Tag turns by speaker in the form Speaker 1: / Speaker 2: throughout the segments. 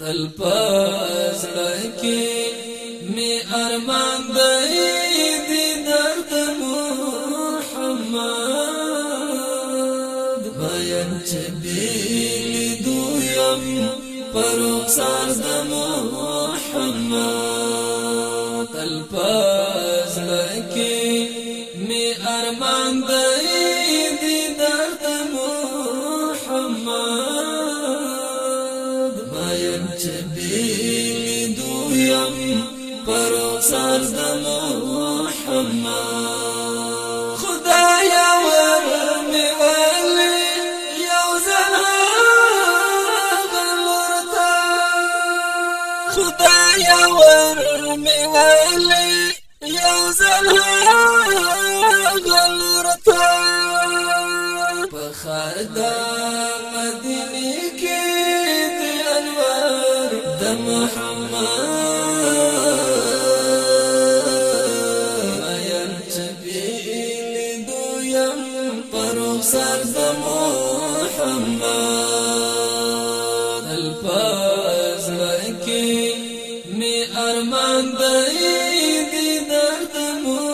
Speaker 1: تل کې می ارمان دی دی درد محمد. بیان چې بیلی دویم محمد. کې می ارمان محمد. محمد خدایا ور می ولی یو زنه غلطه خدایا ور می ولی یو زنه غلطه په خردا مدینه کې د انوار د محمد محمد. الفاظ لکی می أرمان دی دی درد محمد.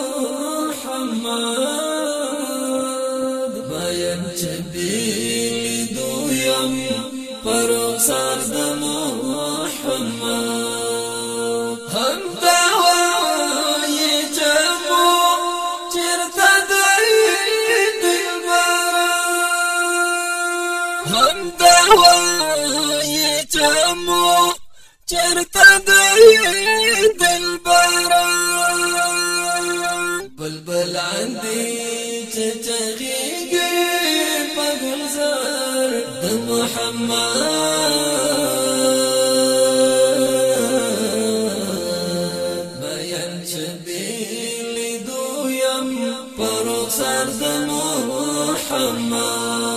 Speaker 1: بیان چبیل دویم پر سر د محمد چرتا دی دلبرا بلبل عندي تتغيقي بغلزار د محمد ما ينشبي دويم پرخسار د محمد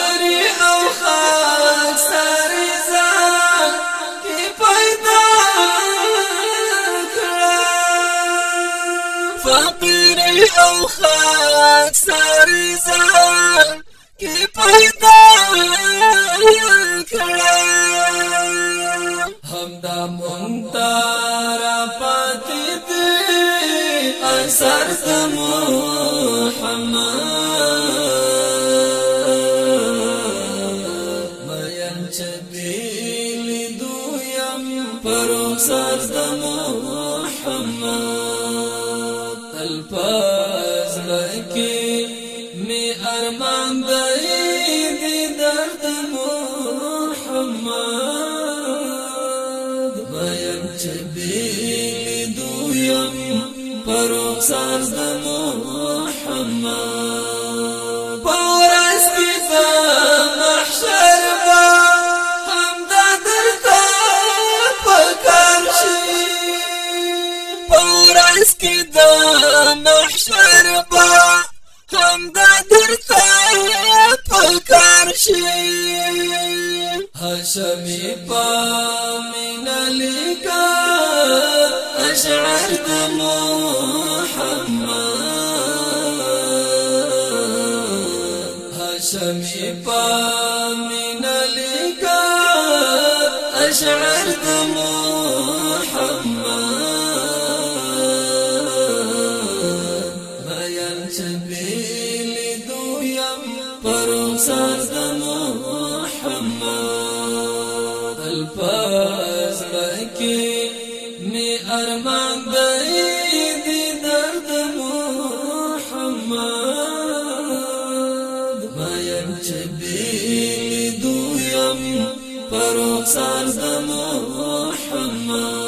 Speaker 1: او خاک ساری ځان کې پیدا کړم. همدا مونتار پاتې دي اثر د محمد. مین چبیلی دویم پر اثر د محمد الفاظ لکی می أرمان دی درد محمد. میم چبیلی دویم پر اخسار د محمد. پورس کی محشر با درتا پامین لکا اشعر د محمد. هاشمی پامین لکا اشعر د محمد. بیان چبیل دویم پر سر مریم پر رخسار د محمد.